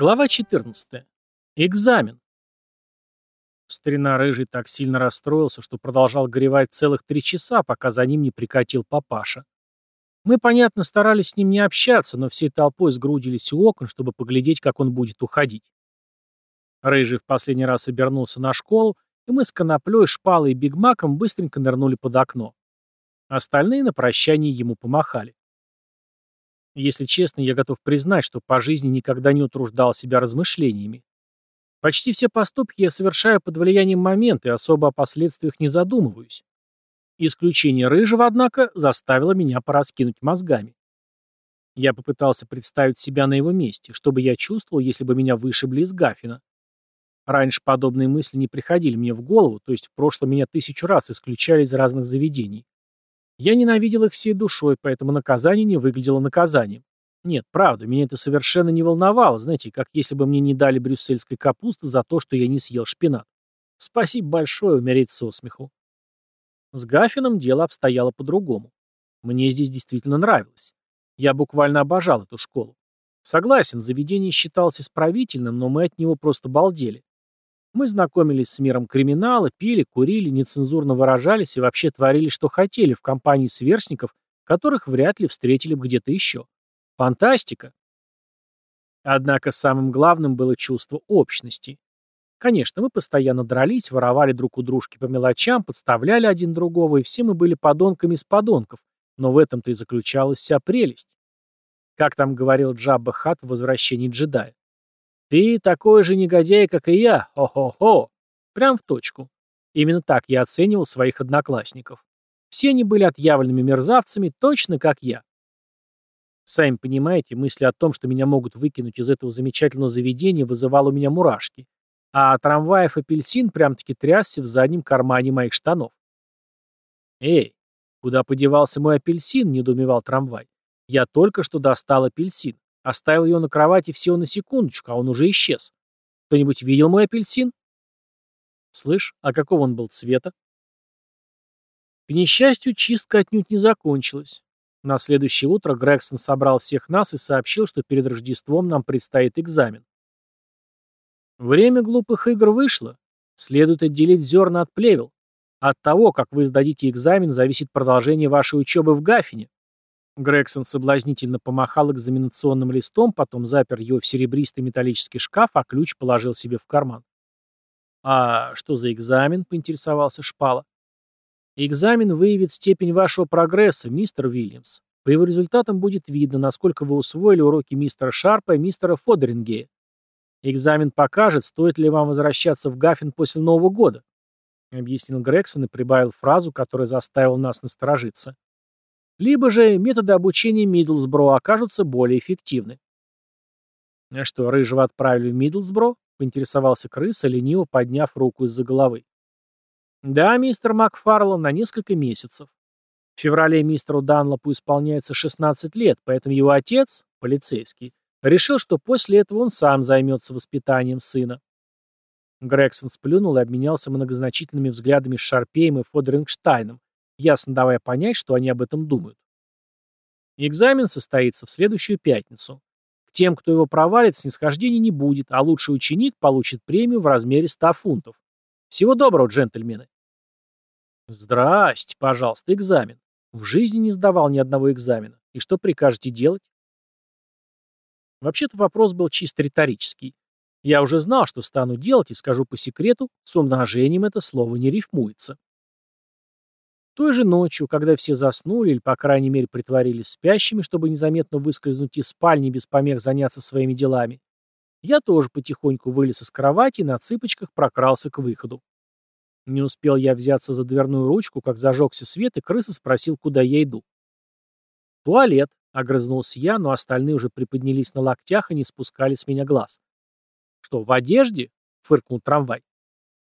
Глава 14. Экзамен. Старина Рыжий так сильно расстроился, что продолжал горевать целых три часа, пока за ним не прикатил папаша. Мы, понятно, старались с ним не общаться, но всей толпой сгрудились у окон, чтобы поглядеть, как он будет уходить. Рыжий в последний раз обернулся на школу, и мы с Коноплей, Шпалой и Бигмаком быстренько нырнули под окно. Остальные на прощание ему помахали. Если честно, я готов признать, что по жизни никогда не утруждал себя размышлениями. Почти все поступки я совершаю под влиянием момента и особо о последствиях не задумываюсь. Исключение Рыжего, однако, заставило меня пораскинуть мозгами. Я попытался представить себя на его месте, что бы я чувствовал, если бы меня вышибли из Гафина. Раньше подобные мысли не приходили мне в голову, то есть в прошлом меня тысячу раз исключали из разных заведений. Я ненавидел их всей душой, поэтому наказание не выглядело наказанием. Нет, правда, меня это совершенно не волновало, знаете, как если бы мне не дали брюссельской капусты за то, что я не съел шпинат. Спасибо большое, умереть со смеху. С Гафином дело обстояло по-другому. Мне здесь действительно нравилось. Я буквально обожал эту школу. Согласен, заведение считалось исправительным, но мы от него просто балдели. Мы знакомились с миром криминала, пили, курили, нецензурно выражались и вообще творили, что хотели в компании сверстников, которых вряд ли встретили бы где-то еще. Фантастика. Однако самым главным было чувство общности. Конечно, мы постоянно дрались, воровали друг у дружки по мелочам, подставляли один другого, и все мы были подонками из подонков, но в этом-то и заключалась вся прелесть. Как там говорил Джабба Хат в «Возвращении джедая». «Ты такой же негодяй, как и я, хо-хо-хо!» Прям в точку. Именно так я оценивал своих одноклассников. Все они были отъявленными мерзавцами, точно как я. Сами понимаете, мысли о том, что меня могут выкинуть из этого замечательного заведения, вызывало у меня мурашки. А трамваев апельсин прям-таки трясся в заднем кармане моих штанов. «Эй, куда подевался мой апельсин?» – недоумевал трамвай. «Я только что достал апельсин. Оставил ее на кровати всего на секундочку, а он уже исчез. Кто-нибудь видел мой апельсин? Слышь, а какого он был цвета? К несчастью, чистка отнюдь не закончилась. На следующее утро Грегсон собрал всех нас и сообщил, что перед Рождеством нам предстоит экзамен. Время глупых игр вышло. Следует отделить зерна от плевел. От того, как вы сдадите экзамен, зависит продолжение вашей учебы в Гафине. Грегсон соблазнительно помахал экзаменационным листом, потом запер его в серебристый металлический шкаф, а ключ положил себе в карман. «А что за экзамен?» — поинтересовался Шпала. «Экзамен выявит степень вашего прогресса, мистер Уильямс. По его результатам будет видно, насколько вы усвоили уроки мистера Шарпа и мистера Фодерингея. Экзамен покажет, стоит ли вам возвращаться в Гаффин после Нового года», — объяснил Грегсон и прибавил фразу, которая заставила нас насторожиться. Либо же методы обучения Миддлсбро окажутся более эффективны. «А что, Рыжего отправили в Миддлсбро?» — поинтересовался крыса, лениво подняв руку из-за головы. «Да, мистер Макфарлан, на несколько месяцев. В феврале мистеру Данлопу исполняется 16 лет, поэтому его отец, полицейский, решил, что после этого он сам займется воспитанием сына. Грегсон сплюнул и обменялся многозначительными взглядами с Шарпеем и Фодерингштайном, ясно давая понять, что они об этом думают. Экзамен состоится в следующую пятницу. К тем, кто его провалит, снисхождения не будет, а лучший ученик получит премию в размере 100 фунтов. Всего доброго, джентльмены. Здрасте, пожалуйста, экзамен. В жизни не сдавал ни одного экзамена. И что прикажете делать? Вообще-то вопрос был чисто риторический. Я уже знал, что стану делать, и скажу по секрету, с умножением это слово не рифмуется. Той же ночью, когда все заснули или, по крайней мере, притворились спящими, чтобы незаметно выскользнуть из спальни без помех заняться своими делами, я тоже потихоньку вылез из кровати и на цыпочках прокрался к выходу. Не успел я взяться за дверную ручку, как зажегся свет, и крыса спросил, куда я иду. «Туалет», — огрызнулся я, но остальные уже приподнялись на локтях и не спускали с меня глаз. «Что, в одежде?» — фыркнул трамвай.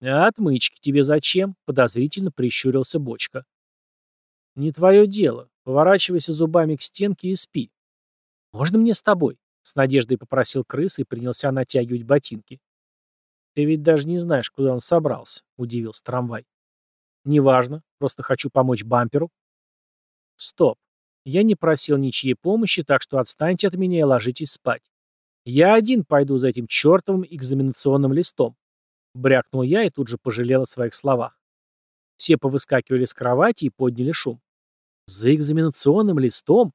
«А отмычки тебе зачем?» — подозрительно прищурился бочка. «Не твое дело. Поворачивайся зубами к стенке и спи». «Можно мне с тобой?» — с надеждой попросил крыс и принялся натягивать ботинки. «Ты ведь даже не знаешь, куда он собрался», — удивился трамвай. «Неважно. Просто хочу помочь бамперу». «Стоп. Я не просил ничьей помощи, так что отстаньте от меня и ложитесь спать. Я один пойду за этим чертовым экзаменационным листом. Брякнул я и тут же пожалел о своих словах. Все повыскакивали с кровати и подняли шум. За экзаменационным листом?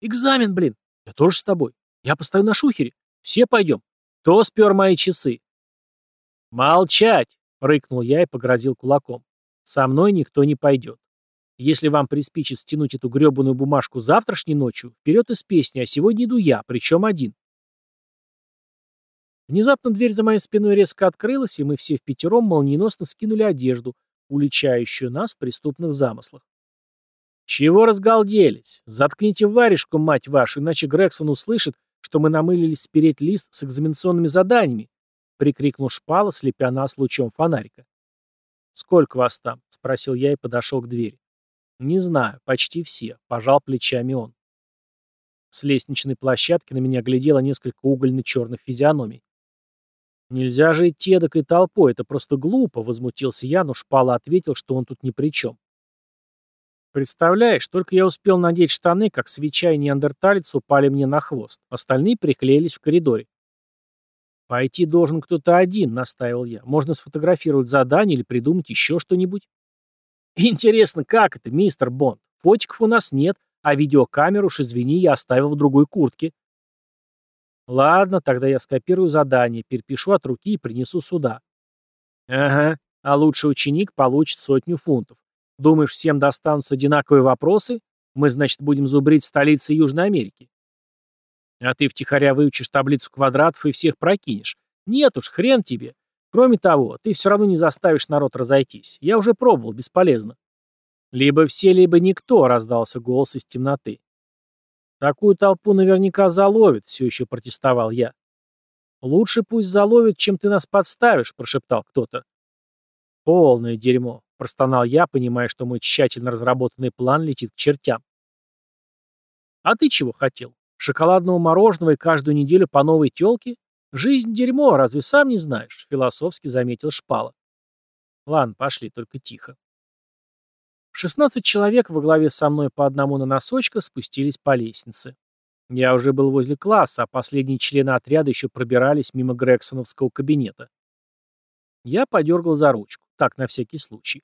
Экзамен, блин! Я тоже с тобой. Я постою на шухере. Все пойдем. Кто спер мои часы? Молчать! Рыкнул я и погрозил кулаком. Со мной никто не пойдет. Если вам приспичит стянуть эту гребаную бумажку завтрашней ночью, вперед из песни, а сегодня иду я, причем один. Внезапно дверь за моей спиной резко открылась, и мы все в пятером молниеносно скинули одежду, уличающую нас в преступных замыслах. «Чего разгалделись? Заткните варежку, мать вашу, иначе Грегсон услышит, что мы намылились спереть лист с экзаменационными заданиями», — прикрикнул Шпала, слепя нас лучом фонарика. «Сколько вас там?» — спросил я и подошел к двери. «Не знаю, почти все», — пожал плечами он. С лестничной площадки на меня глядело несколько угольно-черных физиономий. «Нельзя же идти эдакой толпой, это просто глупо», — возмутился я, но Шпала ответил, что он тут ни при чем. Представляешь, только я успел надеть штаны, как свеча и неандерталец упали мне на хвост. Остальные приклеились в коридоре. «Пойти должен кто-то один», — настаивал я. «Можно сфотографировать задание или придумать еще что-нибудь». «Интересно, как это, мистер Бонд? Фотиков у нас нет, а видеокамеру, уж извини, я оставил в другой куртке». «Ладно, тогда я скопирую задание, перепишу от руки и принесу сюда». «Ага, а лучший ученик получит сотню фунтов. Думаешь, всем достанутся одинаковые вопросы? Мы, значит, будем зубрить столицы Южной Америки. А ты втихаря выучишь таблицу квадратов и всех прокинешь. Нет уж, хрен тебе. Кроме того, ты все равно не заставишь народ разойтись. Я уже пробовал, бесполезно. Либо все, либо никто, раздался голос из темноты. Такую толпу наверняка заловит, все еще протестовал я. Лучше пусть заловит, чем ты нас подставишь, прошептал кто-то. Полное дерьмо, простонал я, понимая, что мой тщательно разработанный план летит к чертям. А ты чего хотел? Шоколадного мороженого и каждую неделю по новой тёлке? Жизнь дерьмо, разве сам не знаешь? Философски заметил Шпала. Ладно, пошли, только тихо. Шестнадцать человек во главе со мной по одному на носочках спустились по лестнице. Я уже был возле класса, а последние члены отряда еще пробирались мимо Грексоновского кабинета. Я подергал за ручку, так, на всякий случай.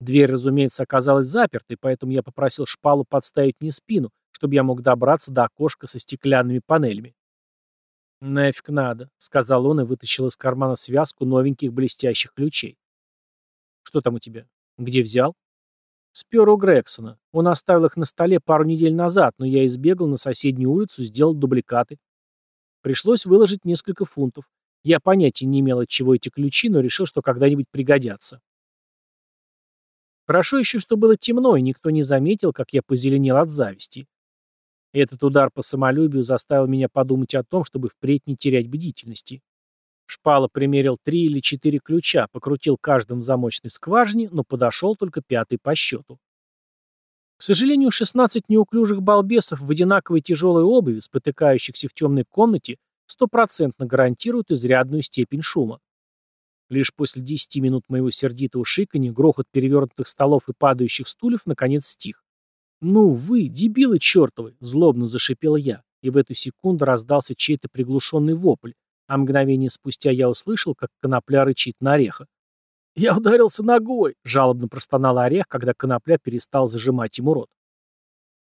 Дверь, разумеется, оказалась запертой, поэтому я попросил шпалу подставить мне спину, чтобы я мог добраться до окошка со стеклянными панелями. «Нафиг надо», — сказал он и вытащил из кармана связку новеньких блестящих ключей. «Что там у тебя? Где взял?» «Спер у Грексона. Он оставил их на столе пару недель назад, но я избегал на соседнюю улицу, сделал дубликаты. Пришлось выложить несколько фунтов. Я понятия не имел, от чего эти ключи, но решил, что когда-нибудь пригодятся. Хорошо еще, что было темно, и никто не заметил, как я позеленел от зависти. Этот удар по самолюбию заставил меня подумать о том, чтобы впредь не терять бдительности. Шпала примерил три или четыре ключа, покрутил каждым в замочной скважине, но подошел только пятый по счету. К сожалению, 16 неуклюжих балбесов в одинаковой тяжелой обуви, спотыкающихся в темной комнате, стопроцентно гарантируют изрядную степень шума. Лишь после 10 минут моего сердитого шиканья грохот перевернутых столов и падающих стульев наконец стих. «Ну вы, дебилы чертовы!» — злобно зашипел я, и в эту секунду раздался чей-то приглушенный вопль, а мгновение спустя я услышал, как конопля рычит на ореха. «Я ударился ногой!» — жалобно простонал орех, когда конопля перестал зажимать ему рот.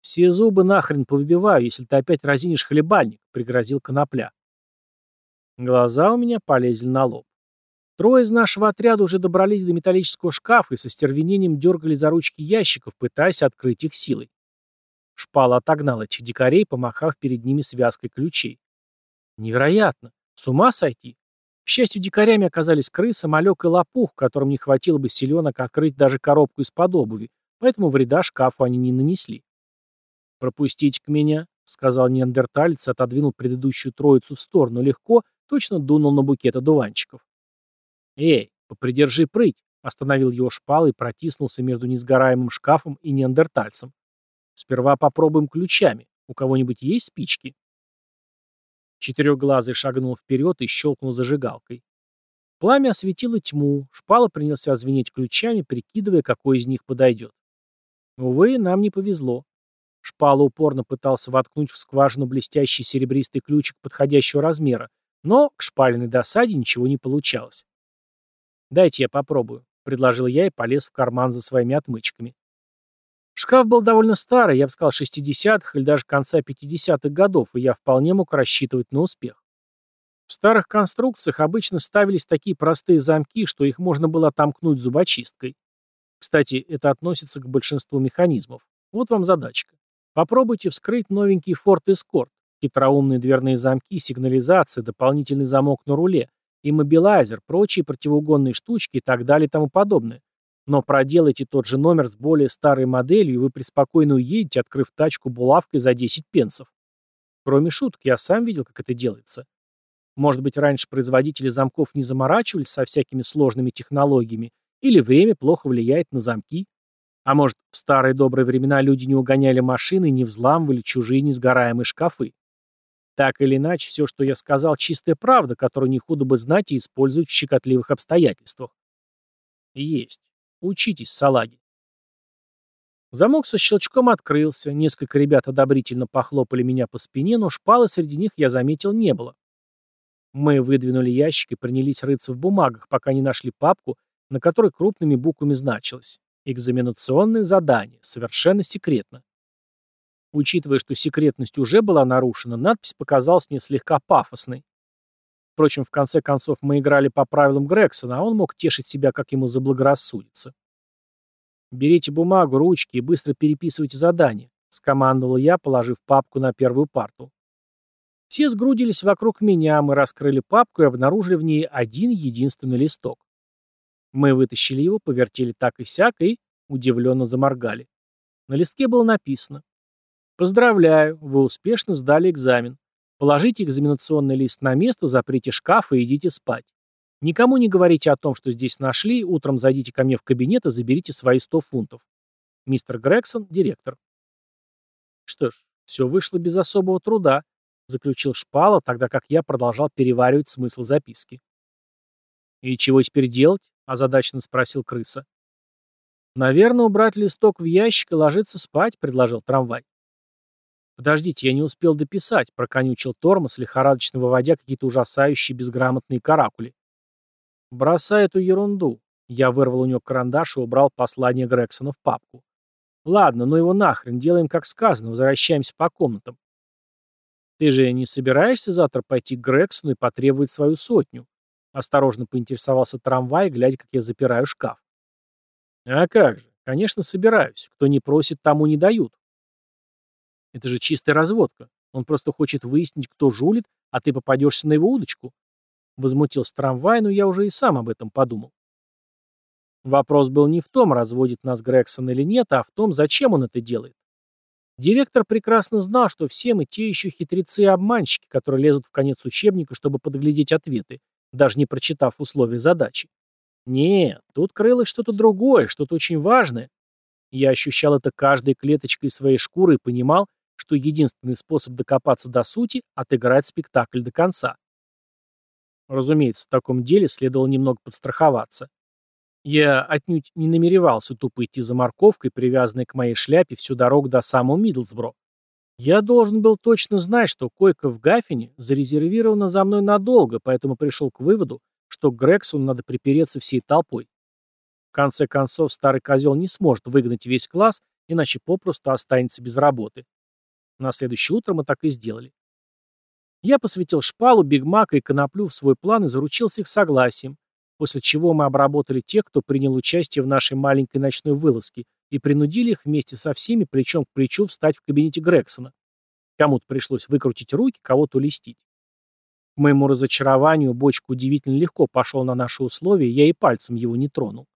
«Все зубы нахрен повыбиваю, если ты опять разинишь хлебальник», — пригрозил конопля. Глаза у меня полезли на лоб. Трое из нашего отряда уже добрались до металлического шкафа и со стервенением дергали за ручки ящиков, пытаясь открыть их силой. Шпала отогнал этих дикарей, помахав перед ними связкой ключей. Невероятно! С ума сойти! К счастью, дикарями оказались крыса, малек и лопух, которым не хватило бы силенок открыть даже коробку из-под обуви, поэтому вреда шкафу они не нанесли. «Пропустите к меня», — сказал неандерталец, отодвинул предыдущую троицу в сторону легко, точно дунул на букет одуванчиков. «Эй, попридержи прыть!» Остановил его шпал и протиснулся между несгораемым шкафом и неандертальцем. «Сперва попробуем ключами. У кого-нибудь есть спички?» Четырехглазый шагнул вперед и щелкнул зажигалкой. Пламя осветило тьму, шпала принялся звенеть ключами, прикидывая, какой из них подойдет. Увы, нам не повезло. Шпала упорно пытался воткнуть в скважину блестящий серебристый ключик подходящего размера, но к шпалиной досаде ничего не получалось. «Дайте я попробую», — предложил я и полез в карман за своими отмычками. Шкаф был довольно старый, я бы сказал, 60-х или даже конца 50-х годов, и я вполне мог рассчитывать на успех. В старых конструкциях обычно ставились такие простые замки, что их можно было отомкнуть зубочисткой. Кстати, это относится к большинству механизмов. Вот вам задачка. Попробуйте вскрыть новенький Ford Escort. Хитроумные дверные замки, сигнализация, дополнительный замок на руле, иммобилайзер, прочие противоугонные штучки и так далее и тому подобное. Но проделайте тот же номер с более старой моделью, и вы преспокойно уедете, открыв тачку булавкой за 10 пенсов. Кроме шуток, я сам видел, как это делается. Может быть, раньше производители замков не заморачивались со всякими сложными технологиями, или время плохо влияет на замки. А может, в старые добрые времена люди не угоняли машины и не взламывали чужие несгораемые шкафы. Так или иначе, все, что я сказал, чистая правда, которую не худо бы знать и использовать в щекотливых обстоятельствах. Есть. Учитесь, салаги. Замок со щелчком открылся, несколько ребят одобрительно похлопали меня по спине, но шпалы среди них я заметил не было. Мы выдвинули ящик и принялись рыться в бумагах, пока не нашли папку, на которой крупными буквами значилось «Экзаменационное задание, совершенно секретно». Учитывая, что секретность уже была нарушена, надпись показалась мне слегка пафосной. Впрочем, в конце концов мы играли по правилам Грексона, а он мог тешить себя, как ему заблагорассудится. «Берите бумагу, ручки и быстро переписывайте задание», — скомандовал я, положив папку на первую парту. Все сгрудились вокруг меня, мы раскрыли папку и обнаружили в ней один единственный листок. Мы вытащили его, повертели так и сяк и удивленно заморгали. На листке было написано Поздравляю, вы успешно сдали экзамен. Положите экзаменационный лист на место, заприте шкаф и идите спать. Никому не говорите о том, что здесь нашли, утром зайдите ко мне в кабинет и заберите свои 100 фунтов. Мистер Грегсон, директор. Что ж, все вышло без особого труда, заключил Шпала, тогда как я продолжал переваривать смысл записки. «И чего теперь делать?» – озадаченно спросил крыса. «Наверное, убрать листок в ящик и ложиться спать», – предложил трамвай. «Подождите, я не успел дописать», — проконючил тормоз, лихорадочно выводя какие-то ужасающие безграмотные каракули. «Бросай эту ерунду». Я вырвал у него карандаш и убрал послание Грексона в папку. «Ладно, ну его нахрен, делаем как сказано, возвращаемся по комнатам». «Ты же не собираешься завтра пойти к Грексону и потребовать свою сотню?» Осторожно поинтересовался трамвай, глядя, как я запираю шкаф. «А как же, конечно, собираюсь. Кто не просит, тому не дают», это же чистая разводка. Он просто хочет выяснить, кто жулит, а ты попадешься на его удочку. Возмутился трамвай, но я уже и сам об этом подумал. Вопрос был не в том, разводит нас Грегсон или нет, а в том, зачем он это делает. Директор прекрасно знал, что все мы те еще хитрецы и обманщики, которые лезут в конец учебника, чтобы подглядеть ответы, даже не прочитав условия задачи. Нет, тут крылось что-то другое, что-то очень важное. Я ощущал это каждой клеточкой своей шкуры и понимал, что единственный способ докопаться до сути – отыграть спектакль до конца. Разумеется, в таком деле следовало немного подстраховаться. Я отнюдь не намеревался тупо идти за морковкой, привязанной к моей шляпе всю дорогу до самого Мидлсбро. Я должен был точно знать, что койка в Гаффине зарезервирована за мной надолго, поэтому пришел к выводу, что к надо припереться всей толпой. В конце концов, старый козел не сможет выгнать весь класс, иначе попросту останется без работы. На следующее утро мы так и сделали. Я посвятил шпалу, бигмака и коноплю в свой план и заручился их согласием, после чего мы обработали тех, кто принял участие в нашей маленькой ночной вылазке, и принудили их вместе со всеми плечом к плечу встать в кабинете Грексона. Кому-то пришлось выкрутить руки, кого-то улестить. К моему разочарованию бочка удивительно легко пошел на наши условия, я и пальцем его не тронул.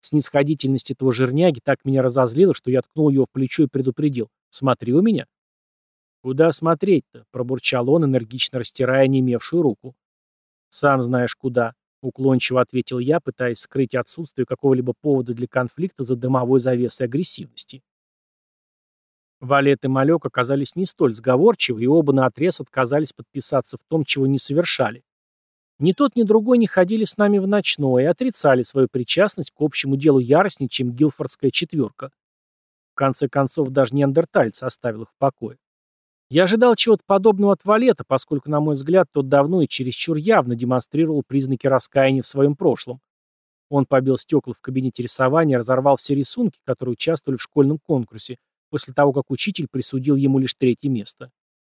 Снисходительность этого жирняги так меня разозлила, что я ткнул его в плечо и предупредил. «Смотри у меня». «Куда смотреть-то?» — пробурчал он, энергично растирая немевшую руку. «Сам знаешь куда», — уклончиво ответил я, пытаясь скрыть отсутствие какого-либо повода для конфликта за дымовой завесой агрессивности. Валет и Малек оказались не столь сговорчивы, и оба наотрез отказались подписаться в том, чего не совершали. Ни тот, ни другой не ходили с нами в ночное и отрицали свою причастность к общему делу яростнее, чем Гилфордская четверка. конце концов, даже неандертальец оставил их в покое. Я ожидал чего-то подобного от Валета, поскольку, на мой взгляд, тот давно и чересчур явно демонстрировал признаки раскаяния в своем прошлом. Он побил стекла в кабинете рисования и разорвал все рисунки, которые участвовали в школьном конкурсе, после того, как учитель присудил ему лишь третье место.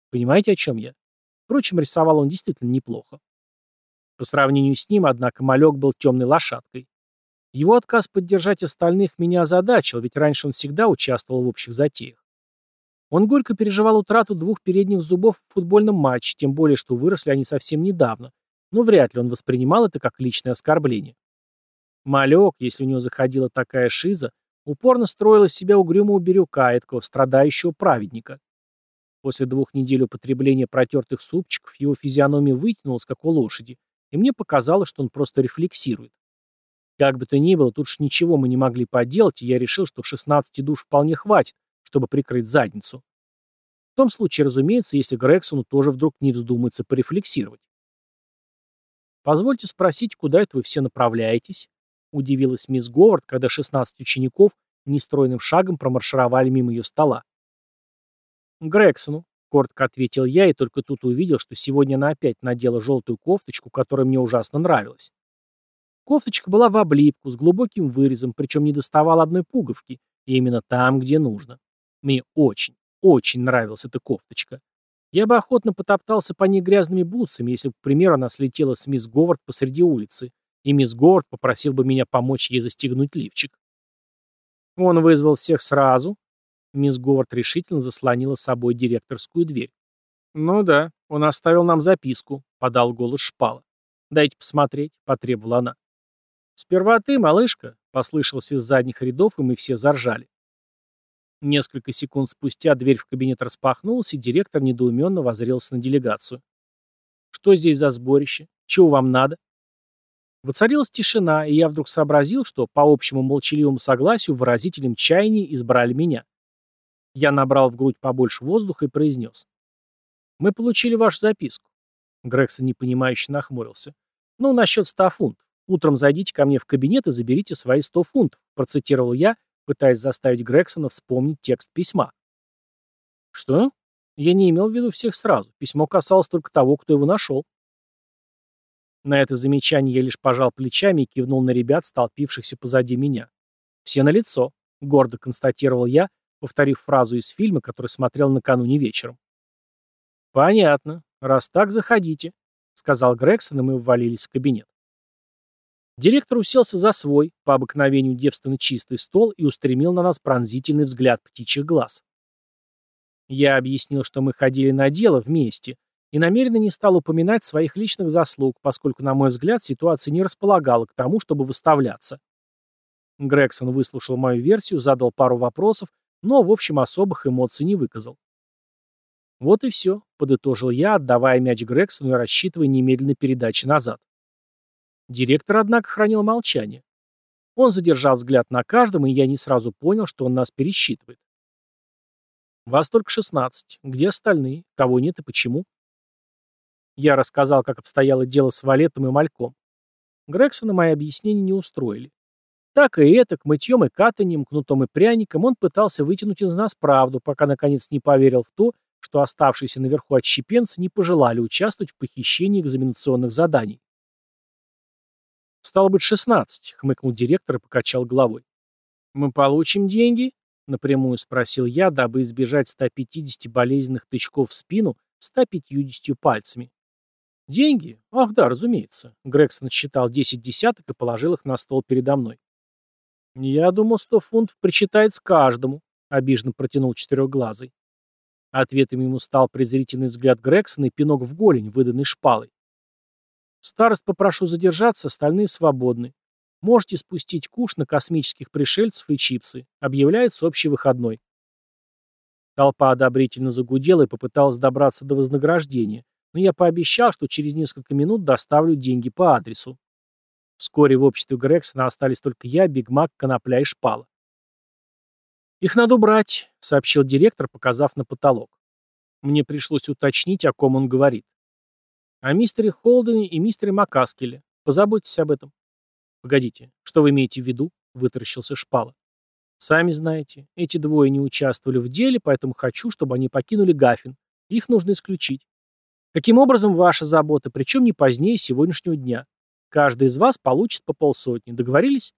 Понимаете, о чем я? Впрочем, рисовал он действительно неплохо. По сравнению с ним, однако, малек был темной лошадкой. Его отказ поддержать остальных меня озадачил, ведь раньше он всегда участвовал в общих затеях. Он горько переживал утрату двух передних зубов в футбольном матче, тем более, что выросли они совсем недавно, но вряд ли он воспринимал это как личное оскорбление. Малек, если у него заходила такая шиза, упорно строил из себя угрюмого бирюка, этого страдающего праведника. После двух недель употребления протертых супчиков его физиономия вытянулась, как у лошади, и мне показалось, что он просто рефлексирует. Как бы то ни было, тут уж ничего мы не могли поделать, и я решил, что 16 душ вполне хватит, чтобы прикрыть задницу. В том случае, разумеется, если Грексону тоже вдруг не вздумается порефлексировать. «Позвольте спросить, куда это вы все направляетесь?» — удивилась мисс Говард, когда 16 учеников нестройным шагом промаршировали мимо ее стола. «Грексону», — коротко ответил я, и только тут увидел, что сегодня она опять надела желтую кофточку, которая мне ужасно нравилась. Кофточка была в облипку, с глубоким вырезом, причем не доставала одной пуговки, и именно там, где нужно. Мне очень, очень нравилась эта кофточка. Я бы охотно потоптался по ней грязными бутсами, если бы, к примеру, она слетела с мисс Говард посреди улицы, и мисс Говард попросил бы меня помочь ей застегнуть лифчик. Он вызвал всех сразу, Мисс Говард решительно заслонила собой директорскую дверь. «Ну да, он оставил нам записку», — подал голос Шпала. «Дайте посмотреть», — потребовала она. «Сперва ты, малышка», — послышался из задних рядов, и мы все заржали. Несколько секунд спустя дверь в кабинет распахнулась, и директор недоуменно возрелся на делегацию. «Что здесь за сборище? Чего вам надо?» Воцарилась тишина, и я вдруг сообразил, что по общему молчаливому согласию выразителем чаяния избрали меня. Я набрал в грудь побольше воздуха и произнес. «Мы получили вашу записку». Грегсон непонимающе нахмурился. «Ну, насчет ста фунтов. Утром зайдите ко мне в кабинет и заберите свои сто фунтов», процитировал я, пытаясь заставить Грексона вспомнить текст письма. «Что? Я не имел в виду всех сразу. Письмо касалось только того, кто его нашел». На это замечание я лишь пожал плечами и кивнул на ребят, столпившихся позади меня. «Все на лицо, гордо констатировал я, повторив фразу из фильма, который смотрел накануне вечером. «Понятно. Раз так, заходите», — сказал Грегсон, и мы ввалились в кабинет. Директор уселся за свой, по обыкновению девственно чистый стол и устремил на нас пронзительный взгляд птичьих глаз. Я объяснил, что мы ходили на дело вместе, и намеренно не стал упоминать своих личных заслуг, поскольку, на мой взгляд, ситуация не располагала к тому, чтобы выставляться. Грегсон выслушал мою версию, задал пару вопросов но, в общем, особых эмоций не выказал. «Вот и все», — подытожил я, отдавая мяч Грексону и рассчитывая немедленной передачи назад. Директор, однако, хранил молчание. Он задержал взгляд на каждом, и я не сразу понял, что он нас пересчитывает. «Вас только шестнадцать. Где остальные? Кого нет и почему?» Я рассказал, как обстояло дело с Валетом и Мальком. Грексона мои объяснения не устроили. Так и это, к мытьем и катанием, кнутом и пряником он пытался вытянуть из нас правду, пока наконец не поверил в то, что оставшиеся наверху отщепенцы не пожелали участвовать в похищении экзаменационных заданий. «Стало быть, шестнадцать», — хмыкнул директор и покачал головой. «Мы получим деньги?» — напрямую спросил я, дабы избежать 150 болезненных тычков в спину 150 пальцами. «Деньги? Ах да, разумеется». Грегсон считал 10 десяток и положил их на стол передо мной. «Я думал, сто фунтов причитается каждому», — обиженно протянул четырехглазый. Ответом ему стал презрительный взгляд Грексона и пинок в голень, выданный шпалой. «Старост попрошу задержаться, остальные свободны. Можете спустить куш на космических пришельцев и чипсы. Объявляется общий выходной». Толпа одобрительно загудела и попыталась добраться до вознаграждения, но я пообещал, что через несколько минут доставлю деньги по адресу. Вскоре в обществе Грексона остались только я, Биг Мак, Конопля и Шпала. «Их надо убрать», — сообщил директор, показав на потолок. Мне пришлось уточнить, о ком он говорит. «О мистере Холдене и мистере Макаскеле. Позаботьтесь об этом». «Погодите, что вы имеете в виду?» — вытаращился Шпала. Сами знаете, эти двое не участвовали в деле, поэтому хочу, чтобы они покинули Гафин. Их нужно исключить. Каким образом ваша забота, причем не позднее сегодняшнего дня. Каждый из вас получит по полсотни. Договорились?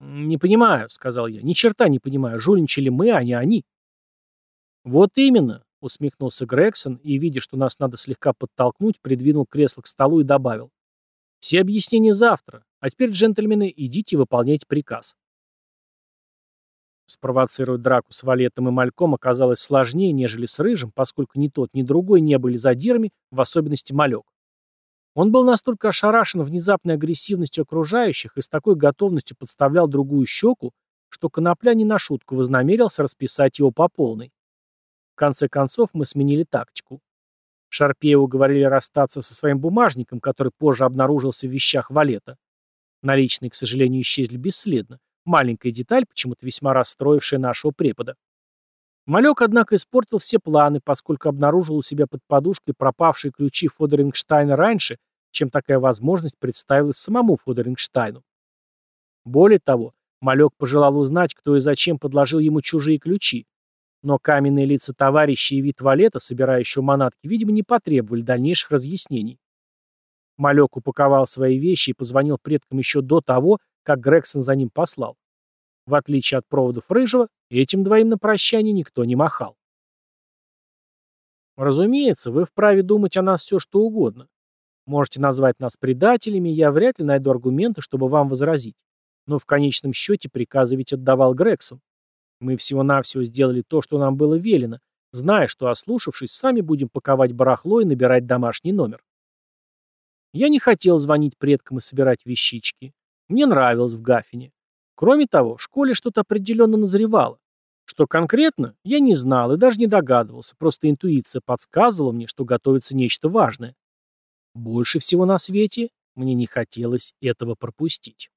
«Не понимаю», — сказал я. «Ни черта не понимаю. Жульничали мы, а не они». «Вот именно», — усмехнулся Грегсон и, видя, что нас надо слегка подтолкнуть, придвинул кресло к столу и добавил. «Все объяснения завтра. А теперь, джентльмены, идите выполнять приказ». Спровоцировать драку с Валетом и Мальком оказалось сложнее, нежели с Рыжим, поскольку ни тот, ни другой не были задирами, в особенности Малек. Он был настолько ошарашен внезапной агрессивностью окружающих и с такой готовностью подставлял другую щеку, что Конопля не на шутку вознамерился расписать его по полной. Конце концов мы сменили тактику. Шарпееву говорили расстаться со своим бумажником, который позже обнаружился в вещах Валета. Наличные, к сожалению, исчезли бесследно. Маленькая деталь, почему-то весьма расстроившая нашего препода. Малек, однако, испортил все планы, поскольку обнаружил у себя под подушкой пропавшие ключи Фодерингштайна раньше, чем такая возможность представилась самому Фодерингштайну. Более того, Малек пожелал узнать, кто и зачем подложил ему чужие ключи. Но каменные лица товарища и вид валета, собирающего манатки, видимо, не потребовали дальнейших разъяснений. Малек упаковал свои вещи и позвонил предкам еще до того, как Грегсон за ним послал. В отличие от проводов Рыжего, этим двоим на прощание никто не махал. Разумеется, вы вправе думать о нас все, что угодно. Можете назвать нас предателями, я вряд ли найду аргументы, чтобы вам возразить. Но в конечном счете приказы ведь отдавал Грегсон. Мы всего-навсего сделали то, что нам было велено, зная, что, ослушавшись, сами будем паковать барахло и набирать домашний номер. Я не хотел звонить предкам и собирать вещички. Мне нравилось в Гафине. Кроме того, в школе что-то определенно назревало. Что конкретно, я не знал и даже не догадывался, просто интуиция подсказывала мне, что готовится нечто важное. Больше всего на свете мне не хотелось этого пропустить.